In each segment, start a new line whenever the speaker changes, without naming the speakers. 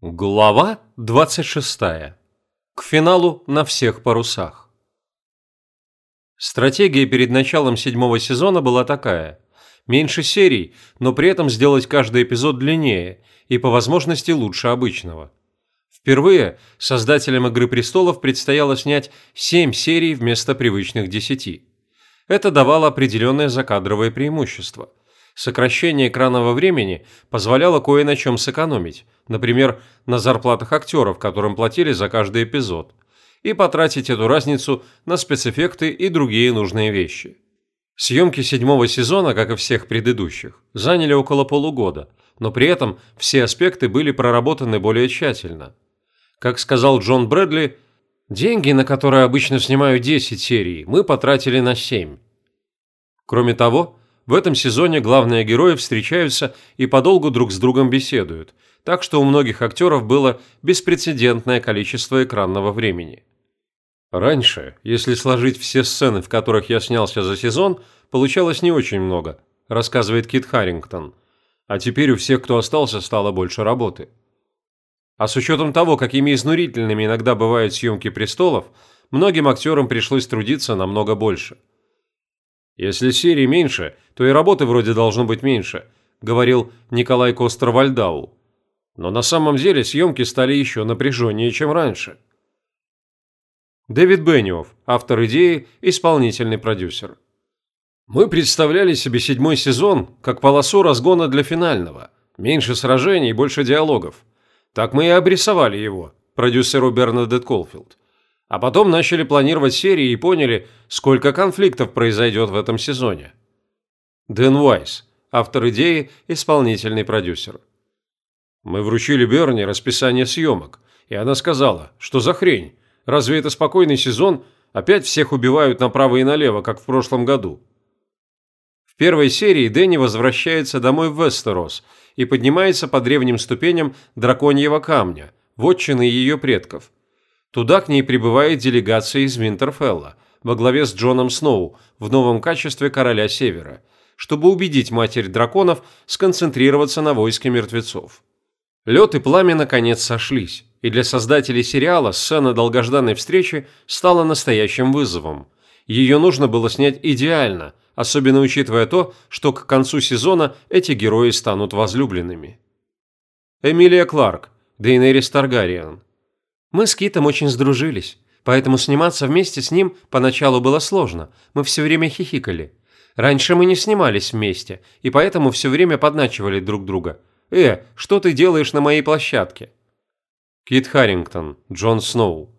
Глава 26. К финалу на всех парусах. Стратегия перед началом седьмого сезона была такая. Меньше серий, но при этом сделать каждый эпизод длиннее и по возможности лучше обычного. Впервые создателям «Игры престолов» предстояло снять 7 серий вместо привычных 10. Это давало определенное закадровое преимущество. Сокращение экранного времени позволяло кое на чем сэкономить, например, на зарплатах актеров, которым платили за каждый эпизод, и потратить эту разницу на спецэффекты и другие нужные вещи. Съемки седьмого сезона, как и всех предыдущих, заняли около полугода, но при этом все аспекты были проработаны более тщательно. Как сказал Джон Брэдли, деньги, на которые обычно снимаю 10 серий, мы потратили на 7. Кроме того, в этом сезоне главные герои встречаются и подолгу друг с другом беседуют, так что у многих актеров было беспрецедентное количество экранного времени. Раньше, если сложить все сцены, в которых я снялся за сезон, получалось не очень много, рассказывает Кит Харрингтон. А теперь у всех, кто остался, стало больше работы. А с учетом того, какими изнурительными иногда бывают съемки «Престолов», многим актерам пришлось трудиться намного больше – «Если серий меньше, то и работы вроде должно быть меньше», – говорил Николай Костер-Вальдау. Но на самом деле съемки стали еще напряженнее, чем раньше. Дэвид Бенниофф, автор идеи, исполнительный продюсер. Мы представляли себе седьмой сезон как полосу разгона для финального. Меньше сражений, больше диалогов. Так мы и обрисовали его, продюсеру Бернадет Колфилд. А потом начали планировать серии и поняли, сколько конфликтов произойдет в этом сезоне. Дэн Уайс, автор идеи, исполнительный продюсер. Мы вручили Берни расписание съемок, и она сказала, что за хрень, разве это спокойный сезон, опять всех убивают направо и налево, как в прошлом году. В первой серии Дэнни возвращается домой в Вестерос и поднимается по древним ступеням драконьего камня, вотчины ее предков – Туда к ней прибывает делегация из Винтерфелла во главе с Джоном Сноу в новом качестве короля Севера, чтобы убедить Матерь Драконов сконцентрироваться на войске мертвецов. Лед и пламя наконец сошлись, и для создателей сериала сцена долгожданной встречи стала настоящим вызовом. Ее нужно было снять идеально, особенно учитывая то, что к концу сезона эти герои станут возлюбленными. Эмилия Кларк, Дейнерис Таргариен, мы с Китом очень сдружились, поэтому сниматься вместе с ним поначалу было сложно, мы все время хихикали. Раньше мы не снимались вместе, и поэтому все время подначивали друг друга. «Э, что ты делаешь на моей площадке?» Кит Харрингтон, Джон Сноу.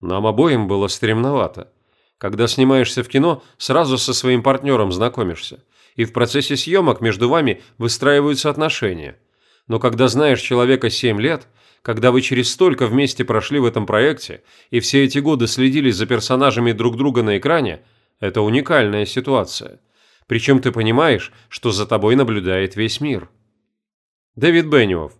Нам обоим было стремновато. Когда снимаешься в кино, сразу со своим партнером знакомишься, и в процессе съемок между вами выстраиваются отношения. Но когда знаешь человека 7 лет – когда вы через столько вместе прошли в этом проекте и все эти годы следили за персонажами друг друга на экране, это уникальная ситуация. Причем ты понимаешь, что за тобой наблюдает весь мир. Дэвид Бенниофф.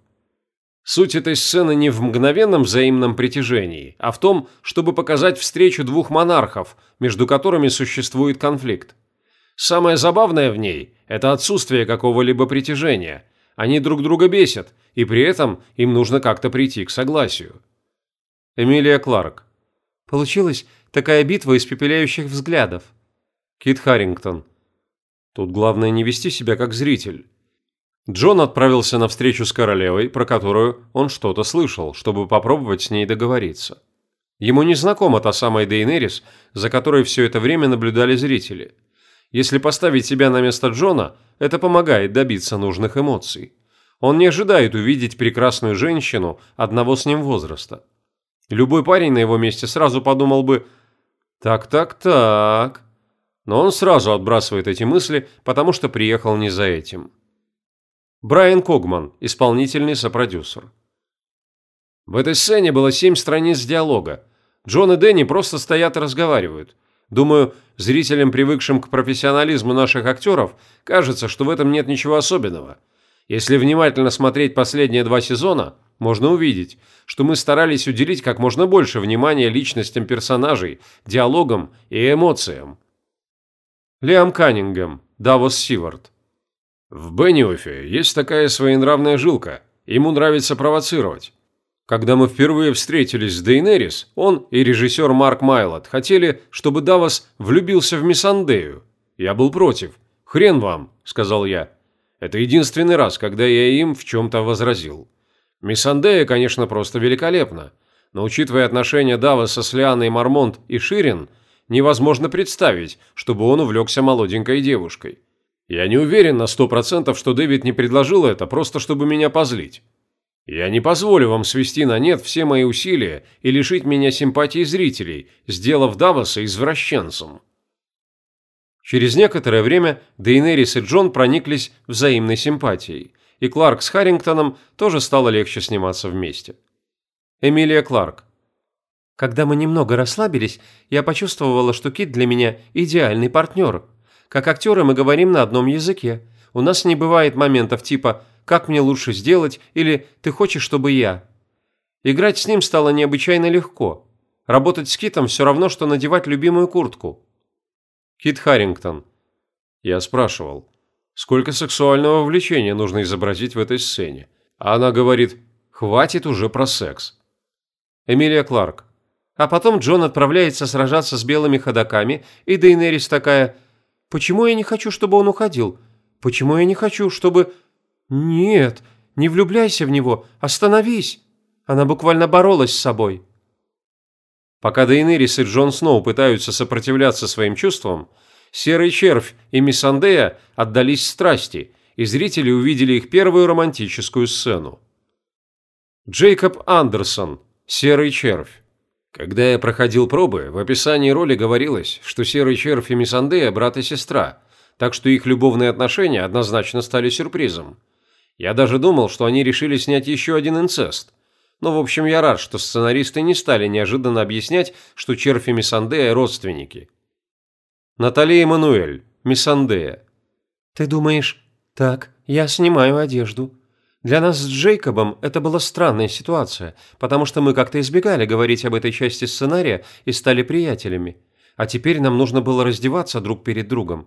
Суть этой сцены не в мгновенном взаимном притяжении, а в том, чтобы показать встречу двух монархов, между которыми существует конфликт. Самое забавное в ней – это отсутствие какого-либо притяжения – они друг друга бесят, и при этом им нужно как-то прийти к согласию. Эмилия Кларк. Получилась такая битва испепеляющих взглядов. Кит Харрингтон. Тут главное не вести себя как зритель. Джон отправился на встречу с королевой, про которую он что-то слышал, чтобы попробовать с ней договориться. Ему не знакома та самая Дейнерис, за которой все это время наблюдали зрители – если поставить себя на место Джона, это помогает добиться нужных эмоций. Он не ожидает увидеть прекрасную женщину одного с ним возраста. Любой парень на его месте сразу подумал бы «так-так-так». Но он сразу отбрасывает эти мысли, потому что приехал не за этим. Брайан Когман, исполнительный сопродюсер. В этой сцене было семь страниц диалога. Джон и Дэнни просто стоят и разговаривают – Думаю, зрителям, привыкшим к профессионализму наших актеров, кажется, что в этом нет ничего особенного. Если внимательно смотреть последние два сезона, можно увидеть, что мы старались уделить как можно больше внимания личностям персонажей, диалогам и эмоциям. Лиам Каннингем, Давос Сивард. В Бенниофе есть такая своенравная жилка. Ему нравится провоцировать. Когда мы впервые встретились с Дейнерис, он и режиссер Марк Майлот хотели, чтобы Давос влюбился в Миссандею. Я был против. «Хрен вам», – сказал я. Это единственный раз, когда я им в чем-то возразил. Миссандея, конечно, просто великолепна, но учитывая отношения Давоса с Лианой Мармонт и Ширин, невозможно представить, чтобы он увлекся молоденькой девушкой. Я не уверен на сто процентов, что Дэвид не предложил это, просто чтобы меня позлить. Я не позволю вам свести на нет все мои усилия и лишить меня симпатии зрителей, сделав Давоса извращенцем. Через некоторое время Дейнерис и Джон прониклись взаимной симпатией, и Кларк с Харрингтоном тоже стало легче сниматься вместе. Эмилия Кларк. Когда мы немного расслабились, я почувствовала, что Кит для меня идеальный партнер. Как актеры мы говорим на одном языке. У нас не бывает моментов типа «как мне лучше сделать» или «ты хочешь, чтобы я». Играть с ним стало необычайно легко. Работать с Китом все равно, что надевать любимую куртку. Кит Харрингтон. Я спрашивал, сколько сексуального влечения нужно изобразить в этой сцене. А она говорит, хватит уже про секс. Эмилия Кларк. А потом Джон отправляется сражаться с белыми ходаками, и Дейнерис такая, «Почему я не хочу, чтобы он уходил? Почему я не хочу, чтобы...» «Нет, не влюбляйся в него, остановись!» Она буквально боролась с собой. Пока Дейнерис и Джон Сноу пытаются сопротивляться своим чувствам, Серый Червь и Миссандея отдались страсти, и зрители увидели их первую романтическую сцену. Джейкоб Андерсон, Серый Червь. Когда я проходил пробы, в описании роли говорилось, что Серый Червь и Миссандея – брат и сестра, так что их любовные отношения однозначно стали сюрпризом. Я даже думал, что они решили снять еще один инцест. Но, в общем, я рад, что сценаристы не стали неожиданно объяснять, что Червь и Миссандея – родственники. Наталья Эммануэль, Миссандея. «Ты думаешь, так, я снимаю одежду. Для нас с Джейкобом это была странная ситуация, потому что мы как-то избегали говорить об этой части сценария и стали приятелями. А теперь нам нужно было раздеваться друг перед другом.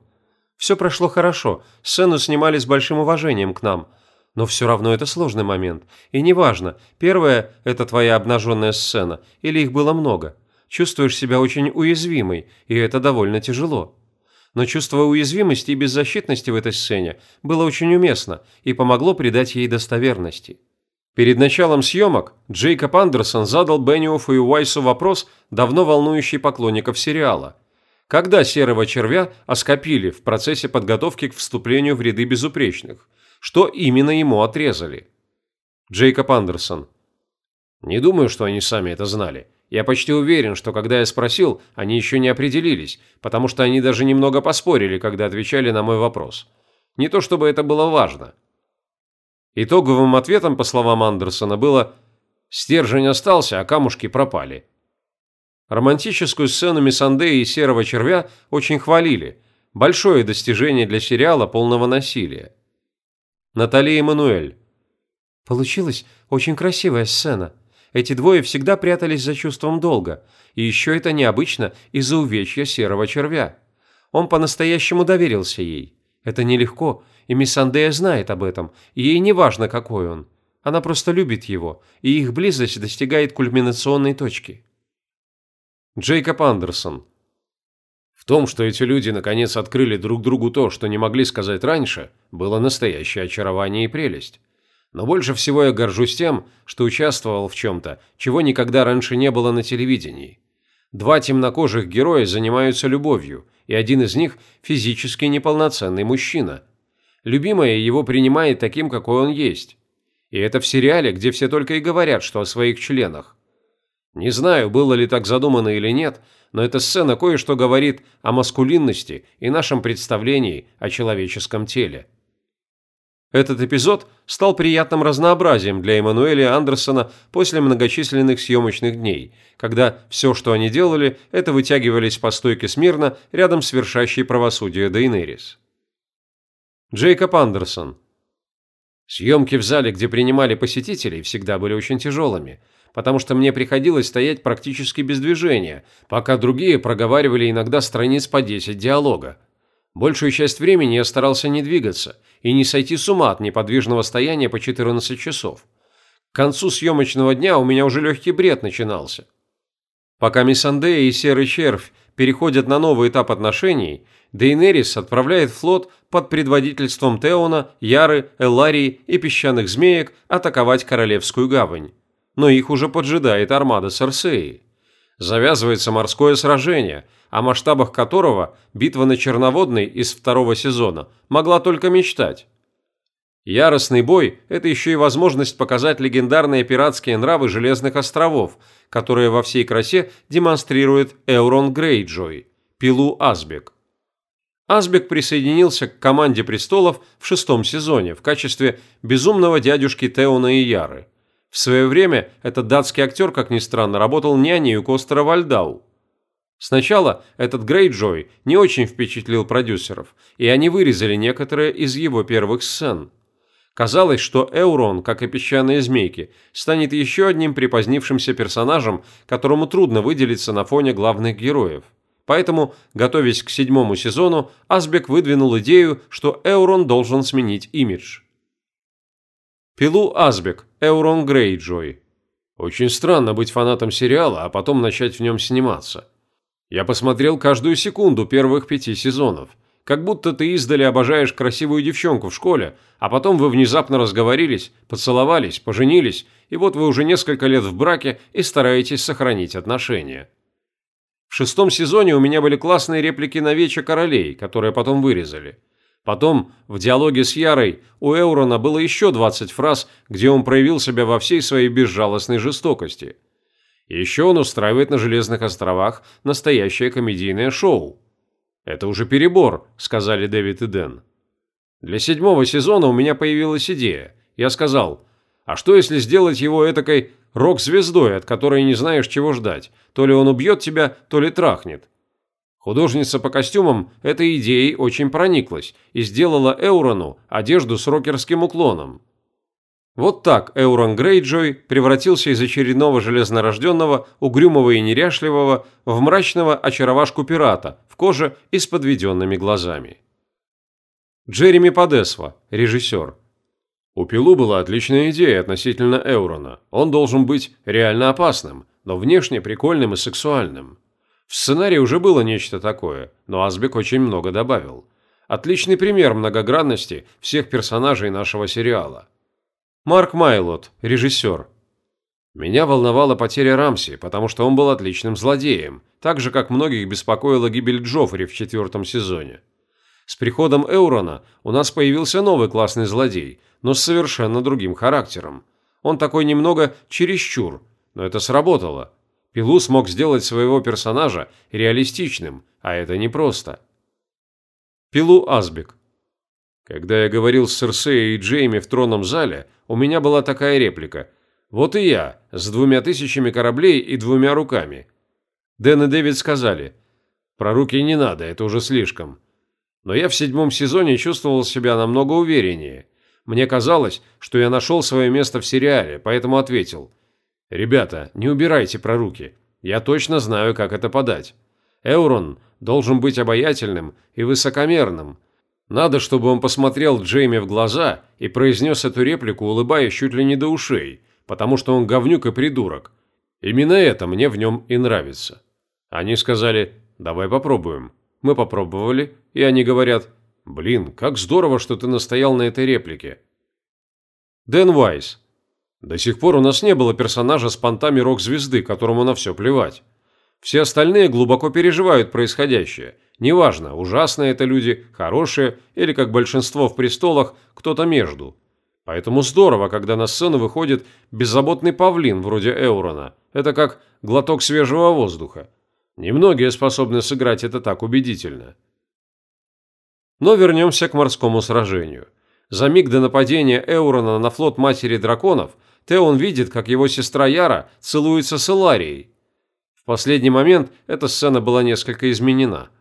Все прошло хорошо, сцену снимали с большим уважением к нам – но все равно это сложный момент. И неважно, первая – это твоя обнаженная сцена, или их было много. Чувствуешь себя очень уязвимой, и это довольно тяжело. Но чувство уязвимости и беззащитности в этой сцене было очень уместно и помогло придать ей достоверности. Перед началом съемок Джейкоб Андерсон задал Бенниофу и Уайсу вопрос, давно волнующий поклонников сериала. Когда серого червя оскопили в процессе подготовки к вступлению в ряды безупречных – что именно ему отрезали. Джейкоб Андерсон. Не думаю, что они сами это знали. Я почти уверен, что когда я спросил, они еще не определились, потому что они даже немного поспорили, когда отвечали на мой вопрос. Не то чтобы это было важно. Итоговым ответом, по словам Андерсона, было «Стержень остался, а камушки пропали». Романтическую сцену Миссандея и Серого Червя очень хвалили. Большое достижение для сериала полного насилия. Наталья Эммануэль. Получилась очень красивая сцена. Эти двое всегда прятались за чувством долга, и еще это необычно из-за увечья серого червя. Он по-настоящему доверился ей. Это нелегко, и мисс Андея знает об этом, и ей не важно, какой он. Она просто любит его, и их близость достигает кульминационной точки. Джейкоб Андерсон. Том, что эти люди наконец открыли друг другу то, что не могли сказать раньше, было настоящее очарование и прелесть. Но больше всего я горжусь тем, что участвовал в чем-то, чего никогда раньше не было на телевидении. Два темнокожих героя занимаются любовью, и один из них – физически неполноценный мужчина. Любимая его принимает таким, какой он есть. И это в сериале, где все только и говорят, что о своих членах. Не знаю, было ли так задумано или нет – но эта сцена кое-что говорит о маскулинности и нашем представлении о человеческом теле. Этот эпизод стал приятным разнообразием для Эммануэля Андерсона после многочисленных съемочных дней, когда все, что они делали, это вытягивались по стойке смирно рядом с вершащей правосудие Дейнерис. Джейкоб Андерсон. Съемки в зале, где принимали посетителей, всегда были очень тяжелыми – потому что мне приходилось стоять практически без движения, пока другие проговаривали иногда страниц по 10 диалога. Большую часть времени я старался не двигаться и не сойти с ума от неподвижного стояния по 14 часов. К концу съемочного дня у меня уже легкий бред начинался. Пока Миссандея и Серый Червь переходят на новый этап отношений, Дейнерис отправляет флот под предводительством Теона, Яры, Элларии и песчаных змеек атаковать Королевскую гавань. Но их уже поджидает армада Серсеи. Завязывается морское сражение – о масштабах которого битва на Черноводной из второго сезона могла только мечтать. Яростный бой – это еще и возможность показать легендарные пиратские нравы Железных островов, которые во всей красе демонстрирует Эурон Грейджой, пилу Азбек. Азбек присоединился к команде престолов в шестом сезоне в качестве безумного дядюшки Теона и Яры. В свое время этот датский актер, как ни странно, работал няней у Костера Вальдау. Сначала этот Грейджой не очень впечатлил продюсеров, и они вырезали некоторые из его первых сцен. Казалось, что Эурон, как и песчаные змейки, станет еще одним припозднившимся персонажем, которому трудно выделиться на фоне главных героев. Поэтому, готовясь к седьмому сезону, Асбек выдвинул идею, что Эурон должен сменить имидж. Пилу Асбек, Эурон Грейджой. Очень странно быть фанатом сериала, а потом начать в нем сниматься. Я посмотрел каждую секунду первых пяти сезонов. Как будто ты издали обожаешь красивую девчонку в школе, а потом вы внезапно разговорились, поцеловались, поженились, и вот вы уже несколько лет в браке и стараетесь сохранить отношения. В шестом сезоне у меня были классные реплики на Вече Королей, которые потом вырезали. Потом, в диалоге с Ярой, у Эурона было еще 20 фраз, где он проявил себя во всей своей безжалостной жестокости – еще он устраивает на Железных островах настоящее комедийное шоу. «Это уже перебор», – сказали Дэвид и Дэн. Для седьмого сезона у меня появилась идея. Я сказал, а что если сделать его этакой рок-звездой, от которой не знаешь, чего ждать? То ли он убьет тебя, то ли трахнет. Художница по костюмам этой идеей очень прониклась и сделала Эурону одежду с рокерским уклоном. Вот так Эурон Грейджой превратился из очередного железнорожденного, угрюмого и неряшливого в мрачного очаровашку пирата в коже и с подведенными глазами. Джереми Подесва, режиссер. У Пилу была отличная идея относительно Эурона. Он должен быть реально опасным, но внешне прикольным и сексуальным. В сценарии уже было нечто такое, но Азбек очень много добавил. Отличный пример многогранности всех персонажей нашего сериала. Марк Майлот, режиссер. Меня волновала потеря Рамси, потому что он был отличным злодеем, так же, как многих беспокоила гибель Джоффри в четвертом сезоне. С приходом Эурона у нас появился новый классный злодей, но с совершенно другим характером. Он такой немного чересчур, но это сработало. Пилу смог сделать своего персонажа реалистичным, а это непросто. Пилу Азбек. Когда я говорил с Серсеей и Джейми в тронном зале, у меня была такая реплика. «Вот и я, с двумя тысячами кораблей и двумя руками». Дэн и Дэвид сказали, «Про руки не надо, это уже слишком». Но я в седьмом сезоне чувствовал себя намного увереннее. Мне казалось, что я нашел свое место в сериале, поэтому ответил, «Ребята, не убирайте про руки. Я точно знаю, как это подать. Эурон должен быть обаятельным и высокомерным, надо, чтобы он посмотрел Джейми в глаза и произнес эту реплику, улыбаясь чуть ли не до ушей, потому что он говнюк и придурок. Именно это мне в нем и нравится. Они сказали «давай попробуем». Мы попробовали, и они говорят «блин, как здорово, что ты настоял на этой реплике». Дэн Вайс. До сих пор у нас не было персонажа с понтами рок-звезды, которому на все плевать. Все остальные глубоко переживают происходящее – Неважно, ужасные это люди, хорошие или, как большинство в престолах, кто-то между. Поэтому здорово, когда на сцену выходит беззаботный павлин вроде Эурона. Это как глоток свежего воздуха. Немногие способны сыграть это так убедительно. Но вернемся к морскому сражению. За миг до нападения Эурона на флот Матери Драконов Теон видит, как его сестра Яра целуется с Эларией. В последний момент эта сцена была несколько изменена –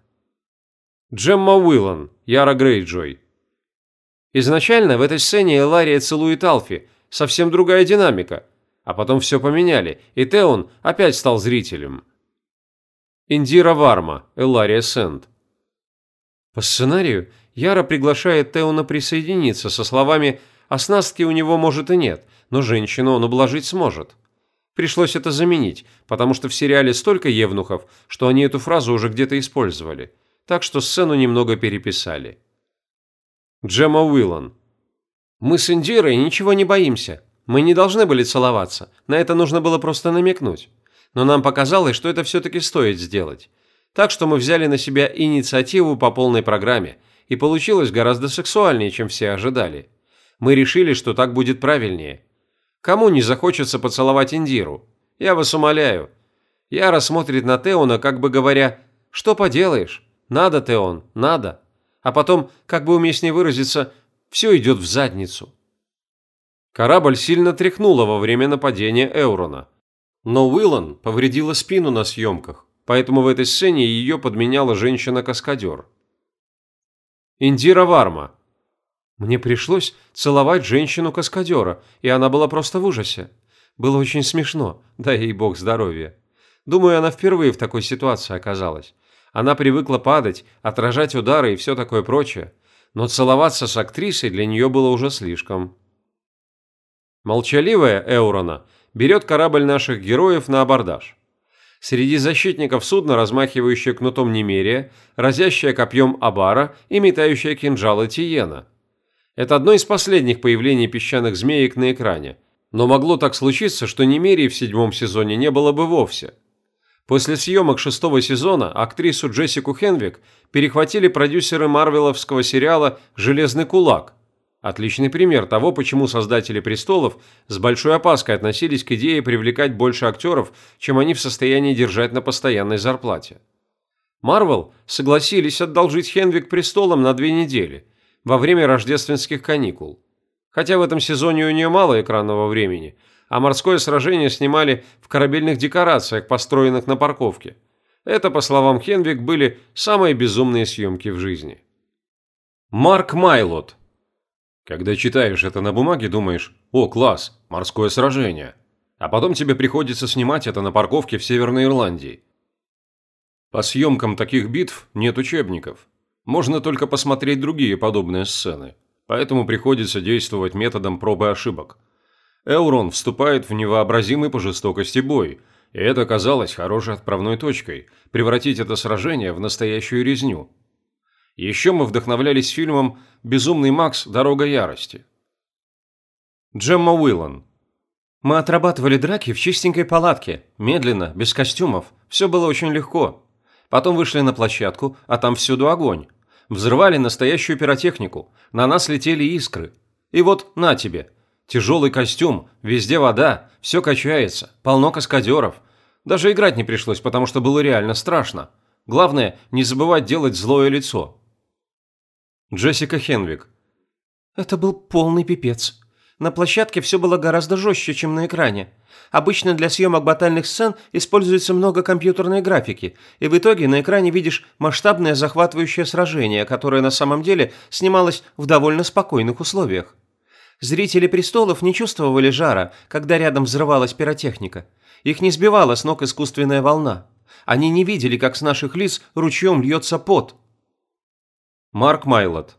Джемма Уиллан, Яра Грейджой. Изначально в этой сцене Элария целует Алфи, совсем другая динамика, а потом все поменяли, и Теон опять стал зрителем. Индира Варма, Элария Сент. По сценарию Яра приглашает Теона присоединиться со словами «Оснастки у него, может, и нет, но женщину он ублажить сможет». Пришлось это заменить, потому что в сериале столько евнухов, что они эту фразу уже где-то использовали. Так что сцену немного переписали. Джема Уиллан. «Мы с Индирой ничего не боимся. Мы не должны были целоваться. На это нужно было просто намекнуть. Но нам показалось, что это все-таки стоит сделать. Так что мы взяли на себя инициативу по полной программе, и получилось гораздо сексуальнее, чем все ожидали. Мы решили, что так будет правильнее. Кому не захочется поцеловать Индиру? Я вас умоляю. Яра смотрит на Теона, как бы говоря, что поделаешь, надо, Теон, надо. А потом, как бы уместнее выразиться, все идет в задницу. Корабль сильно тряхнуло во время нападения Эурона. Но Уиллан повредила спину на съемках, поэтому в этой сцене ее подменяла женщина-каскадер. Индира Варма. Мне пришлось целовать женщину-каскадера, и она была просто в ужасе. Было очень смешно, дай ей бог здоровья. Думаю, она впервые в такой ситуации оказалась. Она привыкла падать, отражать удары и все такое прочее. Но целоваться с актрисой для нее было уже слишком. Молчаливая Эурона берет корабль наших героев на абордаж. Среди защитников судна, размахивающая кнутом Немерия, разящая копьем Абара и метающая кинжалы Тиена. Это одно из последних появлений песчаных змеек на экране. Но могло так случиться, что Немерии в седьмом сезоне не было бы вовсе. После съемок шестого сезона актрису Джессику Хенвик перехватили продюсеры марвеловского сериала «Железный кулак». Отличный пример того, почему создатели «Престолов» с большой опаской относились к идее привлекать больше актеров, чем они в состоянии держать на постоянной зарплате. Марвел согласились одолжить Хенвик «Престолом» на две недели, во время рождественских каникул. Хотя в этом сезоне у нее мало экранного времени – а морское сражение снимали в корабельных декорациях, построенных на парковке. Это, по словам Хенвик, были самые безумные съемки в жизни. Марк Майлот. Когда читаешь это на бумаге, думаешь, о, класс, морское сражение. А потом тебе приходится снимать это на парковке в Северной Ирландии. По съемкам таких битв нет учебников. Можно только посмотреть другие подобные сцены. Поэтому приходится действовать методом пробы и ошибок. Эурон вступает в невообразимый по жестокости бой, и это казалось хорошей отправной точкой – превратить это сражение в настоящую резню. Еще мы вдохновлялись фильмом «Безумный Макс. Дорога ярости». Джемма Уиллан. Мы отрабатывали драки в чистенькой палатке, медленно, без костюмов. Все было очень легко. Потом вышли на площадку, а там всюду огонь. Взрывали настоящую пиротехнику, на нас летели искры. И вот на тебе – Тяжелый костюм, везде вода, все качается, полно каскадеров. Даже играть не пришлось, потому что было реально страшно. Главное, не забывать делать злое лицо. Джессика Хенвик. Это был полный пипец. На площадке все было гораздо жестче, чем на экране. Обычно для съемок батальных сцен используется много компьютерной графики, и в итоге на экране видишь масштабное захватывающее сражение, которое на самом деле снималось в довольно спокойных условиях. Зрители престолов не чувствовали жара, когда рядом взрывалась пиротехника. Их не сбивала с ног искусственная волна. Они не видели, как с наших лиц ручьем льется пот. Марк Майлот.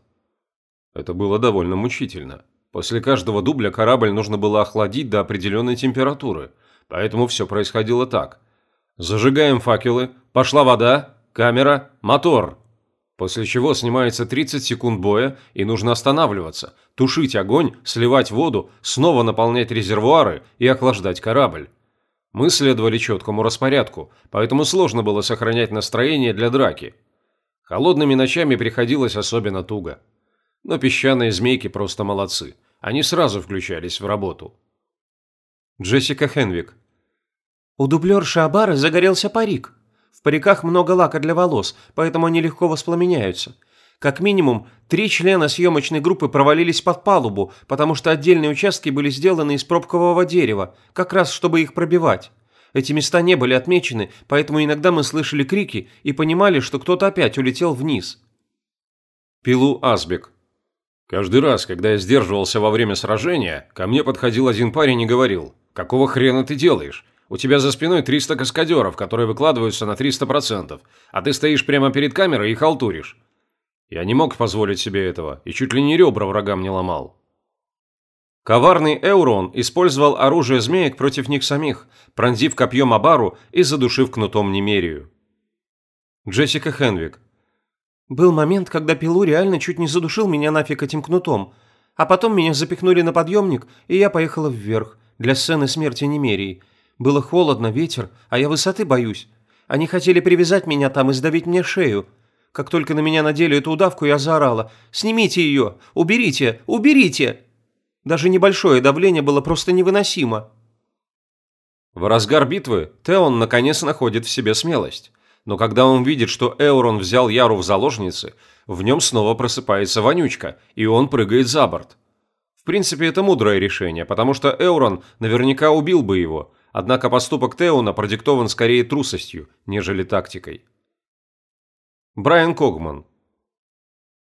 Это было довольно мучительно. После каждого дубля корабль нужно было охладить до определенной температуры, поэтому все происходило так. Зажигаем факелы, пошла вода, камера, мотор. После чего снимается 30 секунд боя и нужно останавливаться, тушить огонь, сливать воду, снова наполнять резервуары и охлаждать корабль. Мы следовали четкому распорядку, поэтому сложно было сохранять настроение для драки. Холодными ночами приходилось особенно туго. Но песчаные змейки просто молодцы. Они сразу включались в работу. Джессика Хенвик. У дублерши Абары загорелся парик. В париках много лака для волос, поэтому они легко воспламеняются. Как минимум, три члена съемочной группы провалились под палубу, потому что отдельные участки были сделаны из пробкового дерева, как раз чтобы их пробивать. Эти места не были отмечены, поэтому иногда мы слышали крики и понимали, что кто-то опять улетел вниз. Пилу Асбек. Каждый раз, когда я сдерживался во время сражения, ко мне подходил один парень и говорил, «Какого хрена ты делаешь? У тебя за спиной 300 каскадеров, которые выкладываются на 300%, а ты стоишь прямо перед камерой и халтуришь. Я не мог позволить себе этого и чуть ли не ребра врагам не ломал. Коварный Эурон использовал оружие змеек против них самих, пронзив копьем Абару и задушив кнутом Немерию. Джессика Хенвик.
Был момент, когда Пилу реально чуть не задушил меня нафиг этим кнутом, а потом меня запихнули на подъемник, и я поехала вверх, для сцены смерти Немерии. Было холодно, ветер, а я высоты боюсь. Они хотели привязать меня там и сдавить мне шею, как только на меня надели эту удавку, я заорала «Снимите ее! Уберите! Уберите!» Даже небольшое давление было просто невыносимо.
В разгар битвы Теон наконец находит в себе смелость. Но когда он видит, что Эурон взял Яру в заложницы, в нем снова просыпается вонючка, и он прыгает за борт. В принципе, это мудрое решение, потому что Эурон наверняка убил бы его, однако поступок Теона продиктован скорее трусостью, нежели тактикой. Брайан Когман.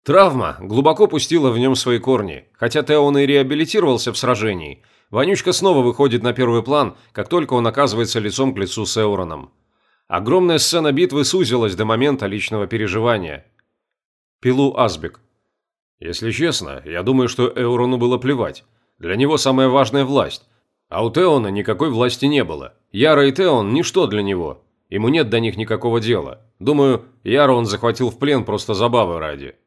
Травма глубоко пустила в нем свои корни. Хотя Теон и реабилитировался в сражении, Вонючка снова выходит на первый план, как только он оказывается лицом к лицу с Эуроном. Огромная сцена битвы сузилась до момента личного переживания. Пилу Азбек. Если честно, я думаю, что Эурону было плевать. Для него самая важная власть. А у Теона никакой власти не было. Яра и Теон – ничто для него. Ему нет до них никакого дела. Думаю, Яру он захватил в плен просто забавы ради.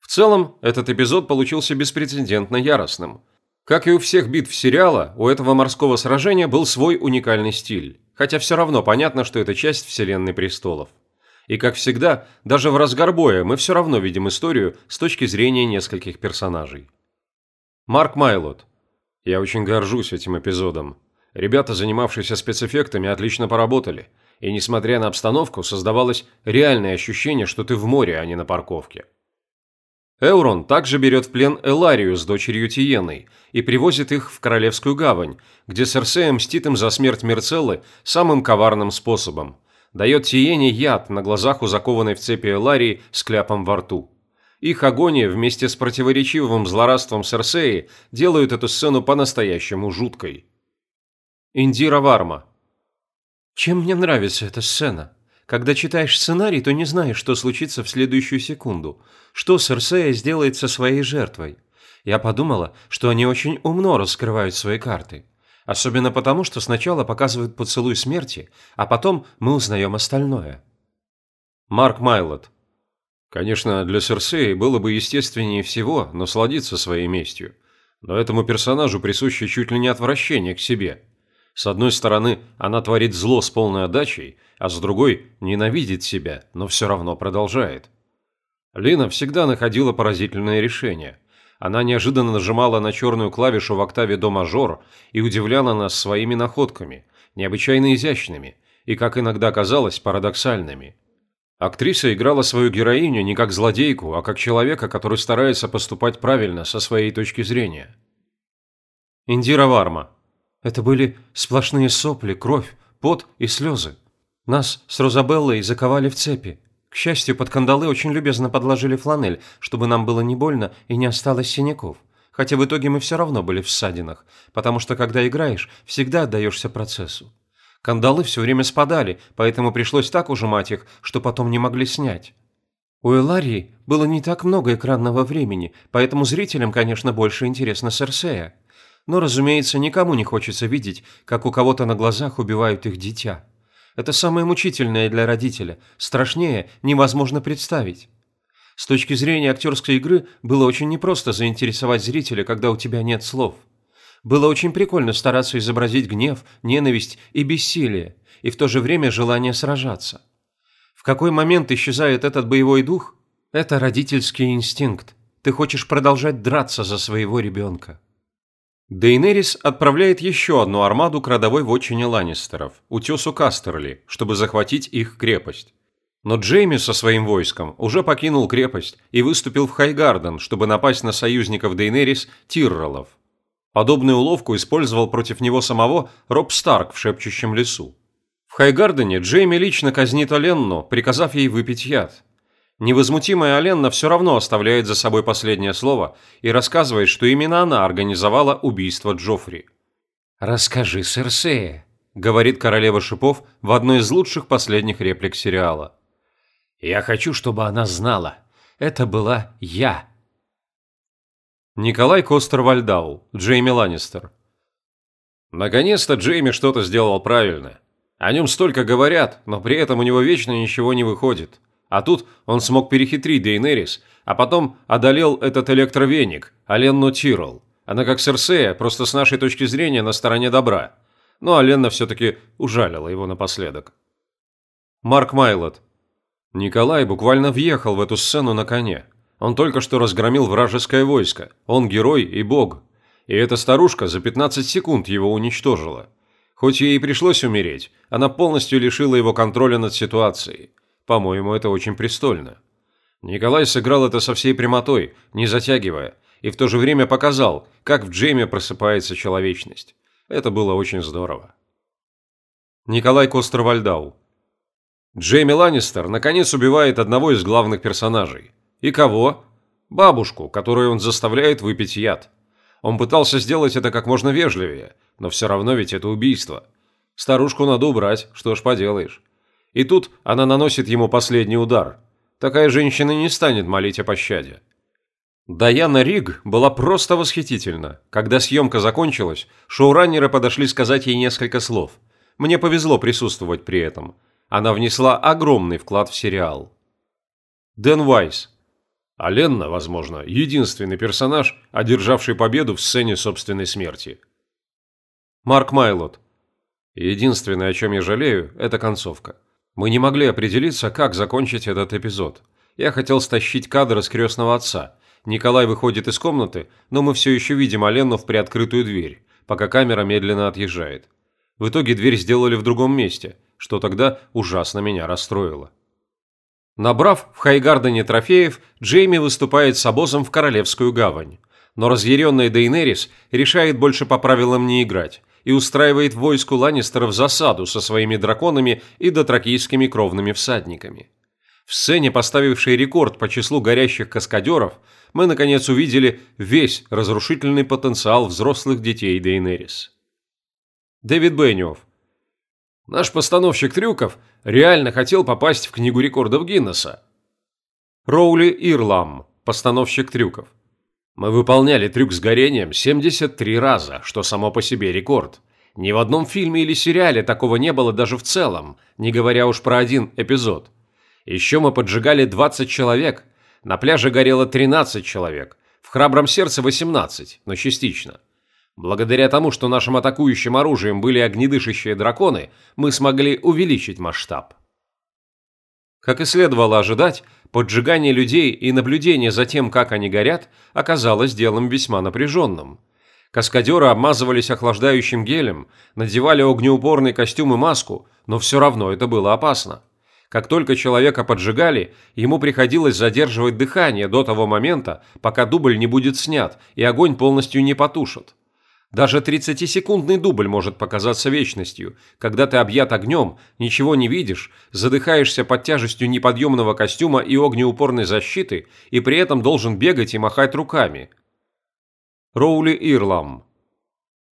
В целом, этот эпизод получился беспрецедентно яростным. Как и у всех битв сериала, у этого морского сражения был свой уникальный стиль, хотя все равно понятно, что это часть вселенной престолов. И как всегда, даже в разгар боя мы все равно видим историю с точки зрения нескольких персонажей. Марк Майлот. Я очень горжусь этим эпизодом. Ребята, занимавшиеся спецэффектами, отлично поработали – и несмотря на обстановку, создавалось реальное ощущение, что ты в море, а не на парковке. Эурон также берет в плен Эларию с дочерью Тиеной и привозит их в Королевскую гавань, где Серсея мстит им за смерть Мерцеллы самым коварным способом. Дает Тиене яд на глазах у закованной в цепи Эларии с кляпом во рту. Их агония вместе с противоречивым злорадством Серсеи делают эту сцену по-настоящему жуткой. Индира Варма
чем мне нравится эта сцена? Когда читаешь сценарий, то не знаешь, что случится в следующую секунду. Что Серсея сделает со своей жертвой. Я подумала, что они очень умно раскрывают свои карты. Особенно потому, что сначала показывают поцелуй смерти, а потом мы узнаем остальное.
Марк Майлот. Конечно, для Серсеи было бы естественнее всего насладиться своей местью. Но этому персонажу присуще чуть ли не отвращение к себе – с одной стороны, она творит зло с полной отдачей, а с другой ненавидит себя, но все равно продолжает. Лина всегда находила поразительное решение. Она неожиданно нажимала на черную клавишу в октаве до мажор и удивляла нас своими находками, необычайно изящными и, как иногда казалось, парадоксальными. Актриса играла свою героиню не как злодейку, а как человека, который старается поступать правильно со своей точки зрения.
Индира Варма это были сплошные сопли, кровь, пот и слезы. Нас с Розабеллой заковали в цепи. К счастью, под кандалы очень любезно подложили фланель, чтобы нам было не больно и не осталось синяков. Хотя в итоге мы все равно были в ссадинах, потому что когда играешь, всегда отдаешься процессу. Кандалы все время спадали, поэтому пришлось так ужимать их, что потом не могли снять. У Эларии было не так много экранного времени, поэтому зрителям, конечно, больше интересна Серсея. Но, разумеется, никому не хочется видеть, как у кого-то на глазах убивают их дитя. Это самое мучительное для родителя, страшнее невозможно представить. С точки зрения актерской игры было очень непросто заинтересовать зрителя, когда у тебя нет слов. Было очень прикольно стараться изобразить гнев, ненависть и бессилие, и в то же время желание сражаться. В какой момент исчезает этот боевой дух? Это родительский инстинкт. Ты хочешь продолжать драться за своего ребенка.
Дейнерис отправляет еще одну армаду к родовой вотчине Ланнистеров, утесу Кастерли, чтобы захватить их крепость. Но Джейми со своим войском уже покинул крепость и выступил в Хайгарден, чтобы напасть на союзников Дейнерис Тирролов. Подобную уловку использовал против него самого Роб Старк в шепчущем лесу. В Хайгардене Джейми лично казнит Оленну, приказав ей выпить яд, Невозмутимая Оленна все равно оставляет за собой последнее слово и рассказывает, что именно она организовала убийство Джоффри.
«Расскажи, Серсея», –
говорит королева шипов в одной из лучших последних реплик сериала.
«Я хочу, чтобы она знала. Это была я.
Николай Костер-Вальдау, Джейми Ланнистер. Наконец-то Джейми что-то сделал правильно. О нем столько говорят, но при этом у него вечно ничего не выходит. А тут он смог перехитрить Дейнерис, а потом одолел этот электровеник, Аленну Тирол. Она как Серсея, просто с нашей точки зрения на стороне добра. Но Аленна все-таки ужалила его напоследок. Марк Майлот. Николай буквально въехал в эту сцену на коне. Он только что разгромил вражеское войско. Он герой и бог. И эта старушка за 15 секунд его уничтожила. Хоть ей и пришлось умереть, она полностью лишила его контроля над ситуацией. По-моему, это очень престольно. Николай сыграл это со всей прямотой, не затягивая, и в то же время показал, как в Джейме просыпается человечность. Это было очень здорово. Николай Костер-Вальдау. Джейми Ланнистер наконец убивает одного из главных персонажей. И кого? Бабушку, которую он заставляет выпить яд. Он пытался сделать это как можно вежливее, но все равно ведь это убийство. Старушку надо убрать, что ж поделаешь. И тут она наносит ему последний удар. Такая женщина не станет молить о пощаде. Даяна Риг была просто восхитительна. Когда съемка закончилась, шоураннеры подошли сказать ей несколько слов. Мне повезло присутствовать при этом. Она внесла огромный вклад в сериал. Дэн Вайс. А возможно, единственный персонаж, одержавший победу в сцене собственной смерти. Марк Майлот. Единственное, о чем я жалею, это концовка. Мы не могли определиться, как закончить этот эпизод. Я хотел стащить кадры с крестного отца. Николай выходит из комнаты, но мы все еще видим Аленну в приоткрытую дверь, пока камера медленно отъезжает. В итоге дверь сделали в другом месте, что тогда ужасно меня расстроило. Набрав в Хайгардене трофеев, Джейми выступает с обозом в Королевскую гавань. Но разъяренная Дейнерис решает больше по правилам не играть и устраивает войску Ланнистеров засаду со своими драконами и дотракийскими кровными всадниками. В сцене, поставившей рекорд по числу горящих каскадеров, мы наконец увидели весь разрушительный потенциал взрослых детей Дейнерис. Дэвид Бенниофф. Наш постановщик трюков реально хотел попасть в Книгу рекордов Гиннесса. Роули Ирлам, постановщик трюков. Мы выполняли трюк с горением 73 раза, что само по себе рекорд. Ни в одном фильме или сериале такого не было даже в целом, не говоря уж про один эпизод. Еще мы поджигали 20 человек, на пляже горело 13 человек, в храбром сердце 18, но частично. Благодаря тому, что нашим атакующим оружием были огнедышащие драконы, мы смогли увеличить масштаб. Как и следовало ожидать, Поджигание людей и наблюдение за тем, как они горят, оказалось делом весьма напряженным. Каскадеры обмазывались охлаждающим гелем, надевали огнеупорный костюм и маску, но все равно это было опасно. Как только человека поджигали, ему приходилось задерживать дыхание до того момента, пока дубль не будет снят и огонь полностью не потушит. Даже 30-секундный дубль может показаться вечностью, когда ты объят огнем, ничего не видишь, задыхаешься под тяжестью неподъемного костюма и огнеупорной защиты, и при этом должен бегать и махать руками. Роули Ирлам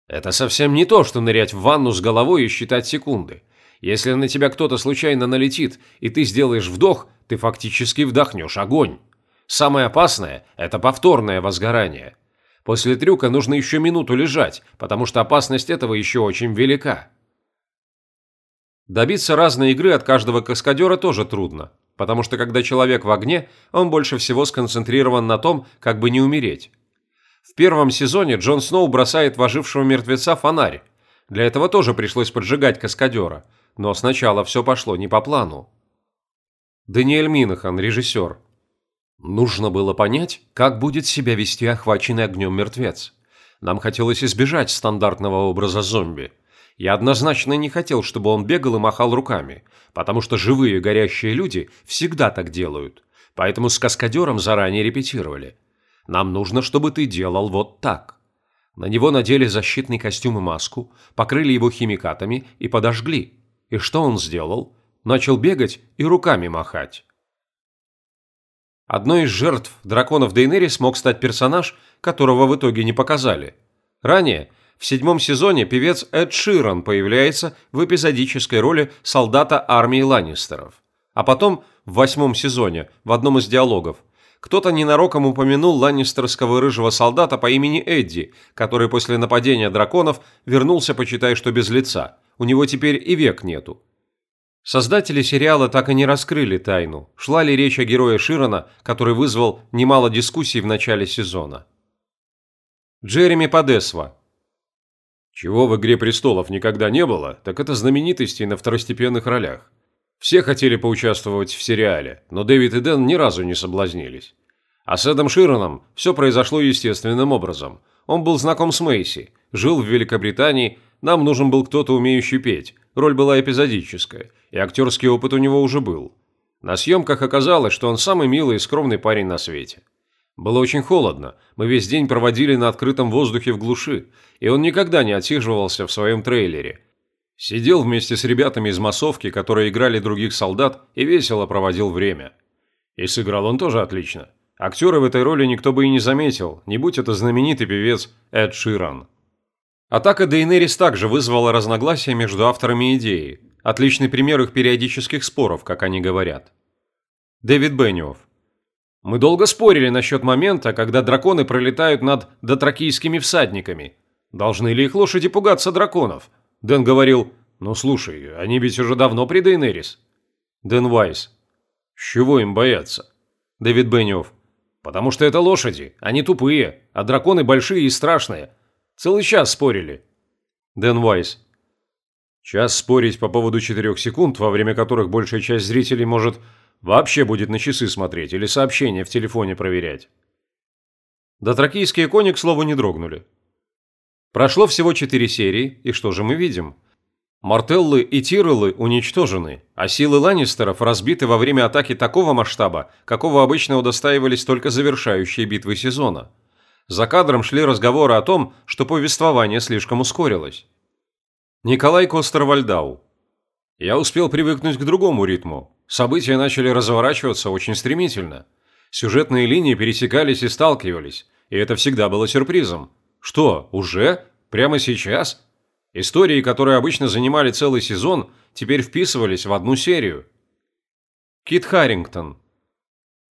Это совсем не то, что нырять в ванну с головой и считать секунды. Если на тебя кто-то случайно налетит, и ты сделаешь вдох, ты фактически вдохнешь огонь. Самое опасное – это повторное возгорание – После трюка нужно еще минуту лежать, потому что опасность этого еще очень велика. Добиться разной игры от каждого каскадера тоже трудно, потому что когда человек в огне, он больше всего сконцентрирован на том, как бы не умереть. В первом сезоне Джон Сноу бросает в ожившего мертвеца фонарь. Для этого тоже пришлось поджигать каскадера, но сначала все пошло не по плану. Даниэль Минахан, режиссер, Нужно было понять, как будет себя вести охваченный огнем мертвец. Нам хотелось избежать стандартного образа зомби. Я однозначно не хотел, чтобы он бегал и махал руками, потому что живые горящие люди всегда так делают. Поэтому с каскадером заранее репетировали. Нам нужно, чтобы ты делал вот так. На него надели защитный костюм и маску, покрыли его химикатами и подожгли. И что он сделал? Начал бегать и руками махать. Одной из жертв драконов Дейнерис мог стать персонаж, которого в итоге не показали. Ранее, в седьмом сезоне, певец Эд Ширан появляется в эпизодической роли солдата армии Ланнистеров. А потом, в восьмом сезоне, в одном из диалогов, кто-то ненароком упомянул ланнистерского рыжего солдата по имени Эдди, который после нападения драконов вернулся, почитай, что без лица. У него теперь и век нету. Создатели сериала так и не раскрыли тайну, шла ли речь о герое Широна, который вызвал немало дискуссий в начале сезона. Джереми Подесва.
Чего в «Игре престолов» никогда не было, так это знаменитостей на второстепенных ролях. Все хотели поучаствовать в сериале, но Дэвид и Дэн ни разу не соблазнились. А с Эдом Широном все произошло естественным образом. Он был знаком с Мэйси, жил в Великобритании, нам нужен был кто-то, умеющий петь. Роль была эпизодическая, и актерский опыт у него уже был. На съемках оказалось, что он самый милый и скромный парень на свете. Было очень холодно, мы весь день проводили на открытом воздухе в глуши, и он никогда не отсиживался в своем трейлере, Сидел вместе с ребятами из массовки, которые играли других солдат, и весело проводил время. И сыграл он тоже отлично. Актера в этой роли никто бы и не заметил, не будь это знаменитый певец Эд Ширан. Атака Дейнерис также вызвала разногласия между авторами идеи. Отличный пример их периодических споров, как они говорят. Дэвид Бенниофф. Мы долго спорили насчет момента, когда драконы пролетают над дотракийскими всадниками. Должны ли их лошади пугаться драконов? Дэн говорил, ну слушай, они ведь уже давно при Дейнерис. Дэн Вайс. С чего им бояться? Дэвид Бенниофф. Потому что это лошади, они тупые, а драконы большие и страшные. Целый час спорили. Дэн Вайс. Час спорить по поводу четырех секунд, во время которых большая часть зрителей может вообще будет на часы смотреть или сообщения в телефоне проверять. Дотракийские кони, к слову, не дрогнули. Прошло всего четыре серии, и что же мы видим? Мартеллы и Тиреллы уничтожены, а силы Ланнистеров разбиты во время атаки такого масштаба, какого обычно удостаивались только завершающие битвы сезона. За кадром шли разговоры о том, что повествование слишком ускорилось. Николай Костер-Вальдау. Я успел привыкнуть к другому ритму. События начали разворачиваться очень стремительно. Сюжетные линии пересекались и сталкивались, и это всегда было сюрпризом. Что, уже? Прямо сейчас? Истории, которые обычно занимали целый сезон, теперь вписывались в одну серию. Кит Харрингтон.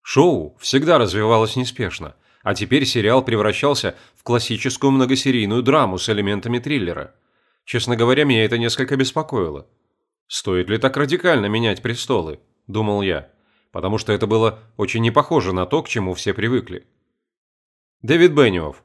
Шоу всегда развивалось неспешно, а теперь сериал превращался в классическую многосерийную драму с элементами триллера. Честно говоря, меня это несколько беспокоило. Стоит ли так радикально менять престолы? Думал я. Потому что это было очень не похоже на то, к чему все привыкли. Дэвид Бенниофф.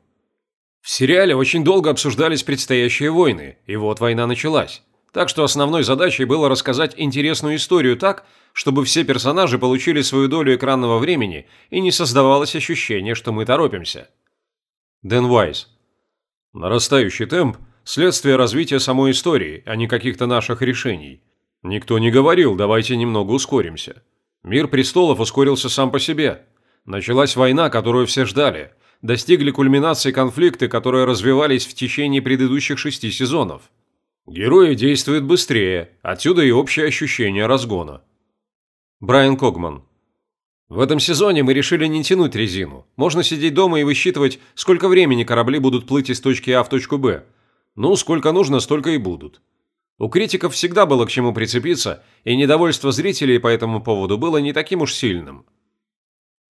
В сериале очень долго обсуждались предстоящие войны, и вот война началась. Так что основной задачей было рассказать интересную историю так, чтобы все персонажи получили свою долю экранного времени и не создавалось ощущение, что мы торопимся. Дэн Вайс. Нарастающий темп – следствие развития самой истории, а не каких-то наших решений. Никто не говорил, давайте немного ускоримся. Мир престолов ускорился сам по себе. Началась война, которую все ждали – достигли кульминации конфликты, которые развивались в течение предыдущих шести сезонов. Герои действуют быстрее, отсюда и общее ощущение разгона. Брайан Когман. В этом сезоне мы решили не тянуть резину. Можно сидеть дома и высчитывать, сколько времени корабли будут плыть из точки А в точку Б. Ну, сколько нужно, столько и будут. У критиков всегда было к чему прицепиться, и недовольство зрителей по этому поводу было не таким уж сильным.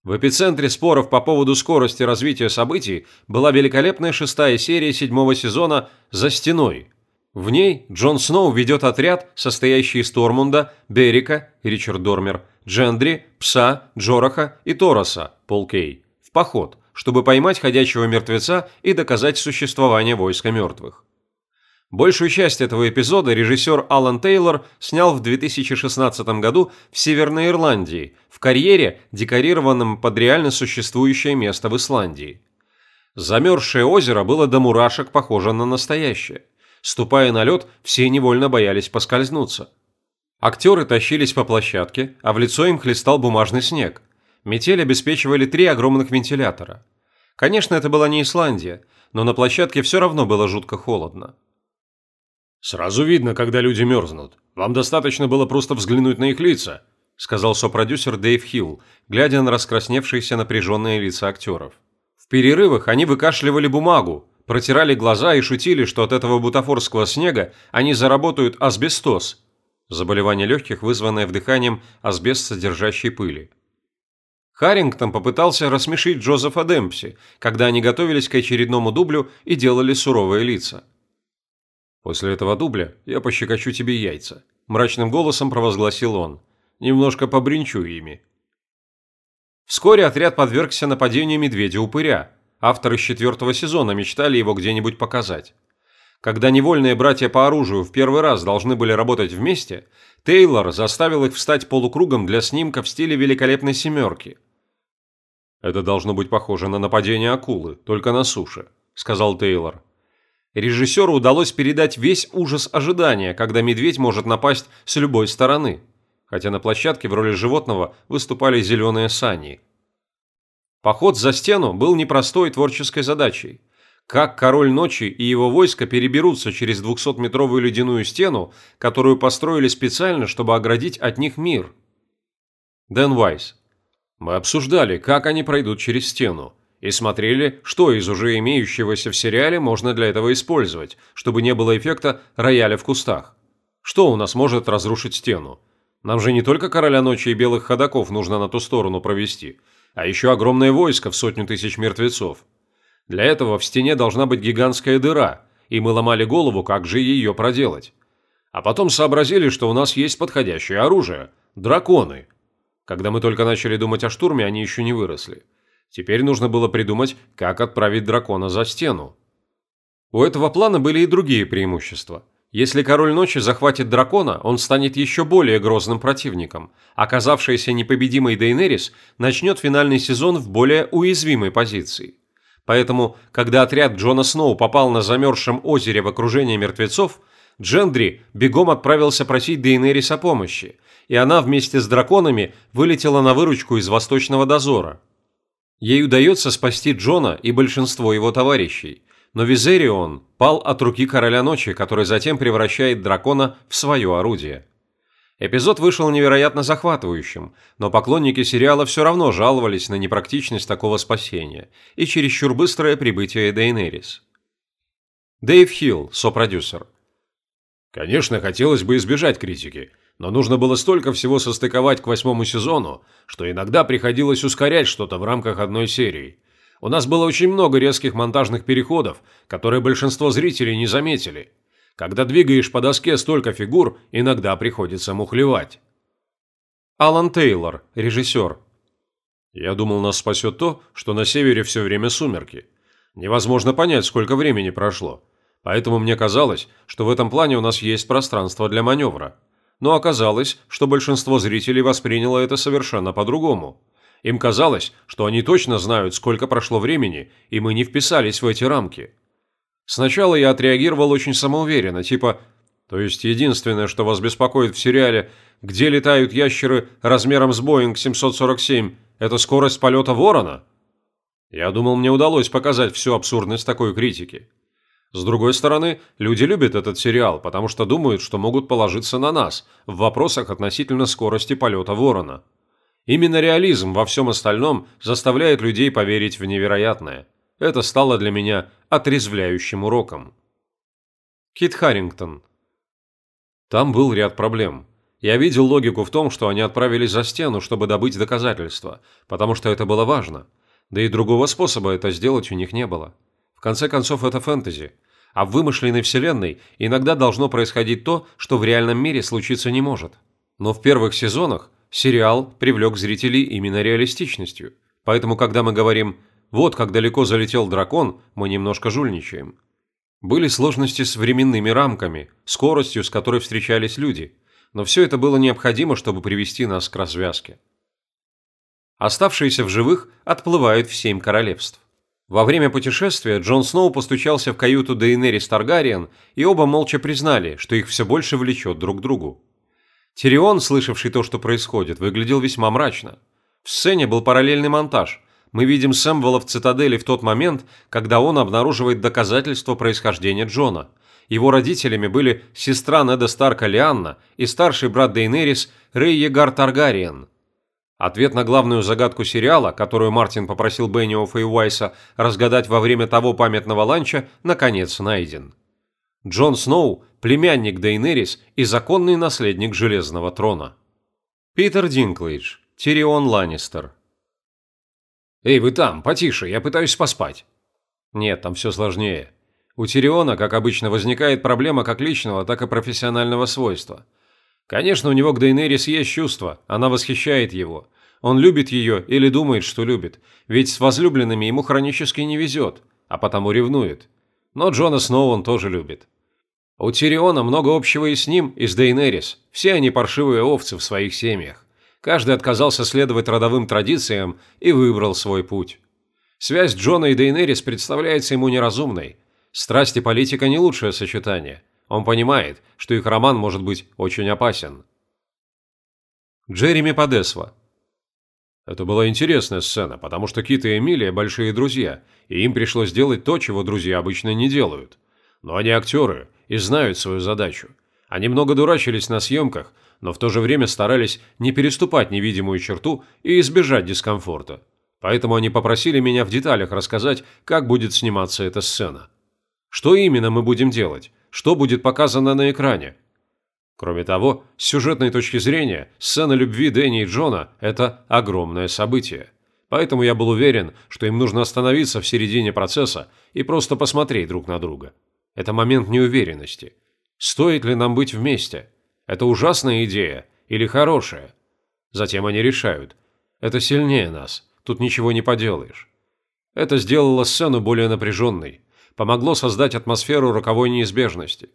В эпицентре споров по поводу скорости развития событий была великолепная шестая серия седьмого сезона «За стеной». В ней Джон Сноу ведет отряд, состоящий из Тормунда, Берика, Ричард Дормер, Джендри, Пса, Джораха и Тороса, Пол Кей, в поход, чтобы поймать ходячего мертвеца и доказать существование войска мертвых. Большую часть этого эпизода режиссер Алан Тейлор снял в 2016 году в Северной Ирландии, в карьере, декорированном под реально существующее место в Исландии. Замерзшее озеро было до мурашек похоже на настоящее. Ступая на лед, все невольно боялись поскользнуться. Актеры тащились по площадке, а в лицо им хлестал бумажный снег. Метель обеспечивали три огромных вентилятора. Конечно, это была не Исландия, но на площадке все равно было жутко холодно. «Сразу видно, когда люди мерзнут. Вам достаточно было просто взглянуть на их лица», сказал сопродюсер Дэйв Хилл, глядя на раскрасневшиеся напряженные лица актеров.
В перерывах они выкашливали бумагу, протирали глаза и шутили, что от этого бутафорского снега они заработают асбестоз – заболевание легких, вызванное вдыханием асбест содержащей пыли. Харрингтон попытался рассмешить Джозефа Демпси, когда они готовились к очередному дублю и делали суровые лица.
«После этого дубля я пощекочу тебе яйца», – мрачным голосом провозгласил он. «Немножко побринчу ими».
Вскоре отряд подвергся нападению медведя-упыря. Авторы четвертого сезона мечтали его где-нибудь показать. Когда невольные братья по оружию в первый раз должны были работать вместе, Тейлор заставил их встать полукругом для снимка в стиле великолепной семерки.
«Это должно быть похоже на нападение акулы, только на суше», – сказал Тейлор.
Режиссеру удалось передать весь ужас ожидания, когда медведь может напасть с любой стороны, хотя на площадке в роли животного выступали зеленые сани. Поход за стену был непростой творческой задачей. Как король ночи и его войско переберутся через 200-метровую ледяную стену, которую построили специально, чтобы оградить от них мир? Дэн Вайс. Мы обсуждали, как они пройдут через стену, и смотрели, что из уже имеющегося в сериале можно для этого использовать, чтобы не было эффекта рояля в кустах. Что у нас может разрушить стену? Нам же не только короля ночи и белых ходаков нужно на ту сторону провести, а еще огромное войско в сотню тысяч мертвецов. Для этого в стене должна быть гигантская дыра, и мы ломали голову, как же ее проделать. А потом сообразили, что у нас есть подходящее оружие – драконы. Когда мы только начали думать о штурме, они еще не выросли. Теперь нужно было придумать, как отправить дракона за стену. У этого плана были и другие преимущества. Если король ночи захватит дракона, он станет еще более грозным противником. Оказавшаяся непобедимой Дейнерис начнет финальный сезон в более уязвимой позиции. Поэтому, когда отряд Джона Сноу попал на замерзшем озере в окружении мертвецов, Джендри бегом отправился просить Дейнерис о помощи, и она вместе с драконами вылетела на выручку из Восточного дозора. Ей удается спасти Джона и большинство его товарищей, но Визерион пал от руки Короля Ночи, который затем превращает дракона в свое орудие. Эпизод вышел невероятно захватывающим, но поклонники сериала все равно жаловались на непрактичность такого спасения и чересчур быстрое прибытие Дейнерис. Дэйв Хилл, сопродюсер.
Конечно, хотелось бы избежать критики, но нужно было столько всего состыковать к восьмому сезону, что иногда приходилось ускорять что-то в рамках одной серии. У нас было очень много резких монтажных переходов, которые большинство зрителей не заметили – когда двигаешь по доске столько фигур, иногда приходится мухлевать.
Алан Тейлор, режиссер.
Я думал, нас спасет то, что на севере все время сумерки. Невозможно понять, сколько времени прошло. Поэтому мне казалось, что в этом плане у нас есть пространство для маневра. Но оказалось, что большинство зрителей восприняло это совершенно по-другому. Им казалось, что они точно знают, сколько прошло времени, и мы не вписались в эти рамки. Сначала я отреагировал очень самоуверенно, типа «То есть единственное, что вас беспокоит в сериале, где летают ящеры размером с Боинг 747, это скорость полета ворона?» Я думал, мне удалось показать всю абсурдность такой критики. С другой стороны, люди любят этот сериал, потому что думают, что могут положиться на нас в вопросах относительно скорости полета ворона. Именно реализм во всем остальном заставляет людей поверить в невероятное. Это стало для меня отрезвляющим уроком. Кит Харрингтон. Там был ряд проблем. Я видел логику в том, что они отправились за стену, чтобы добыть доказательства, потому что это было важно. Да и другого способа это сделать у них не было. В конце концов, это фэнтези. А в вымышленной вселенной иногда должно происходить то, что в реальном мире случиться не может. Но в первых сезонах сериал привлек зрителей именно реалистичностью. Поэтому, когда мы говорим вот как далеко залетел дракон, мы немножко жульничаем. Были сложности с временными рамками, скоростью, с которой встречались люди, но все это было необходимо, чтобы привести нас к развязке. Оставшиеся в живых отплывают в семь королевств. Во время путешествия Джон Сноу постучался в каюту Дейнерис Таргариен, и оба молча признали, что их все больше влечет друг к другу. Тирион, слышавший то, что происходит, выглядел весьма мрачно. В сцене был параллельный монтаж, мы видим Сэмвола в цитадели в тот момент, когда он обнаруживает доказательства происхождения Джона. Его родителями были сестра Неда Старка Лианна и старший брат Дейнерис Рей Егар Таргариен. Ответ на главную загадку сериала, которую Мартин попросил Бенниофа и Уайса разгадать во время того памятного ланча, наконец найден. Джон Сноу – племянник Дейнерис и законный наследник Железного трона. Питер Динклейдж, Тирион Ланнистер, «Эй, вы там, потише, я пытаюсь поспать».
Нет, там все сложнее. У Тириона, как обычно, возникает проблема как личного, так и профессионального свойства. Конечно, у него к Дейнерис есть чувство, она восхищает его. Он любит ее или думает, что любит, ведь с возлюбленными ему хронически не везет, а потому ревнует. Но Джона Сноу он тоже любит. У Тириона много общего и с ним, и с Дейнерис. Все они паршивые овцы в своих семьях. Каждый отказался следовать родовым традициям и выбрал свой путь. Связь Джона и Дейнерис представляется ему неразумной. Страсть и политика не лучшее сочетание. Он понимает, что их роман может быть очень опасен. Джереми Подесва.
Это была интересная сцена, потому что Кит и Эмилия большие друзья, и им пришлось делать то, чего друзья обычно не делают. Но они актеры и знают свою задачу. Они много дурачились на съемках, но в то же время старались не переступать невидимую черту и избежать дискомфорта. Поэтому они попросили меня в деталях рассказать, как будет сниматься эта сцена. Что именно мы будем делать? Что будет показано на экране? Кроме того, с сюжетной точки зрения, сцена любви Дэнни и Джона – это огромное событие. Поэтому я был уверен, что им нужно остановиться в середине процесса и просто посмотреть друг на друга. Это момент неуверенности. Стоит ли нам быть вместе? Это ужасная идея или хорошая? Затем они решают. Это сильнее нас, тут ничего не поделаешь. Это сделало сцену более напряженной, помогло создать атмосферу роковой неизбежности.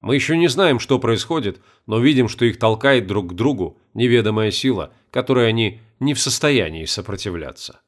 Мы еще не знаем, что происходит, но видим, что их толкает друг к другу неведомая сила, которой они не в состоянии сопротивляться.